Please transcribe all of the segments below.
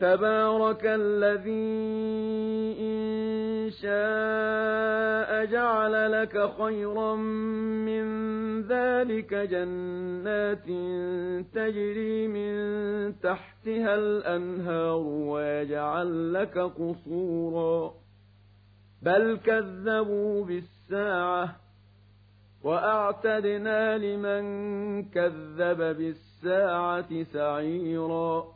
تبارك الذي إن شاء جعل لك خيرا من ذلك جنات تجري من تحتها الأنهار ويجعل لك قصورا. بل كذبوا بالساعة وأعتدنا لمن كذب بالساعة سعيرا.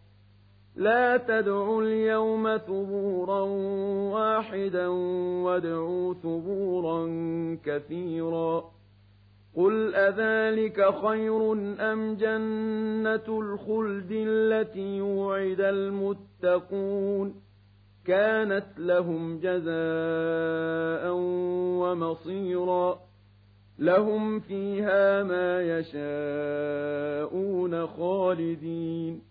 لا تدعوا اليوم ثبورا واحدا وادعوا ثبورا كثيرا. قل أذلك خير أم جنة الخلد التي وعد المتقون؟ كانت لهم جزاء ومصيرا. لهم فيها ما يشاءون خالدين.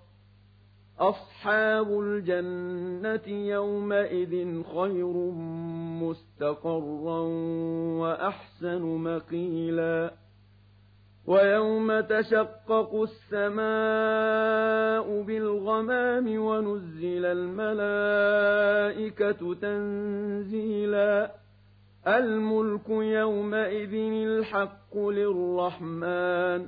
أصحاب الجنة يومئذ خير مستقرا وأحسن مقيلا ويوم تشقق السماء بالغمام ونزل الملائكة تنزيلا الملك يومئذ الحق للرحمن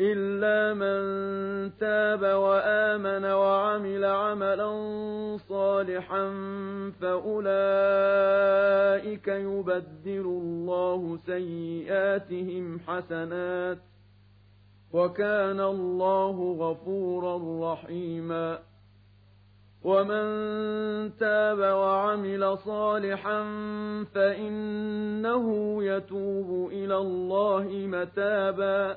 إلا من تاب وآمن وعمل عملا صالحا فأولئك يبدل الله سيئاتهم حسنات وكان الله غفورا رحيما ومن تاب وعمل صالحا فإنه يتوب إلى الله متابا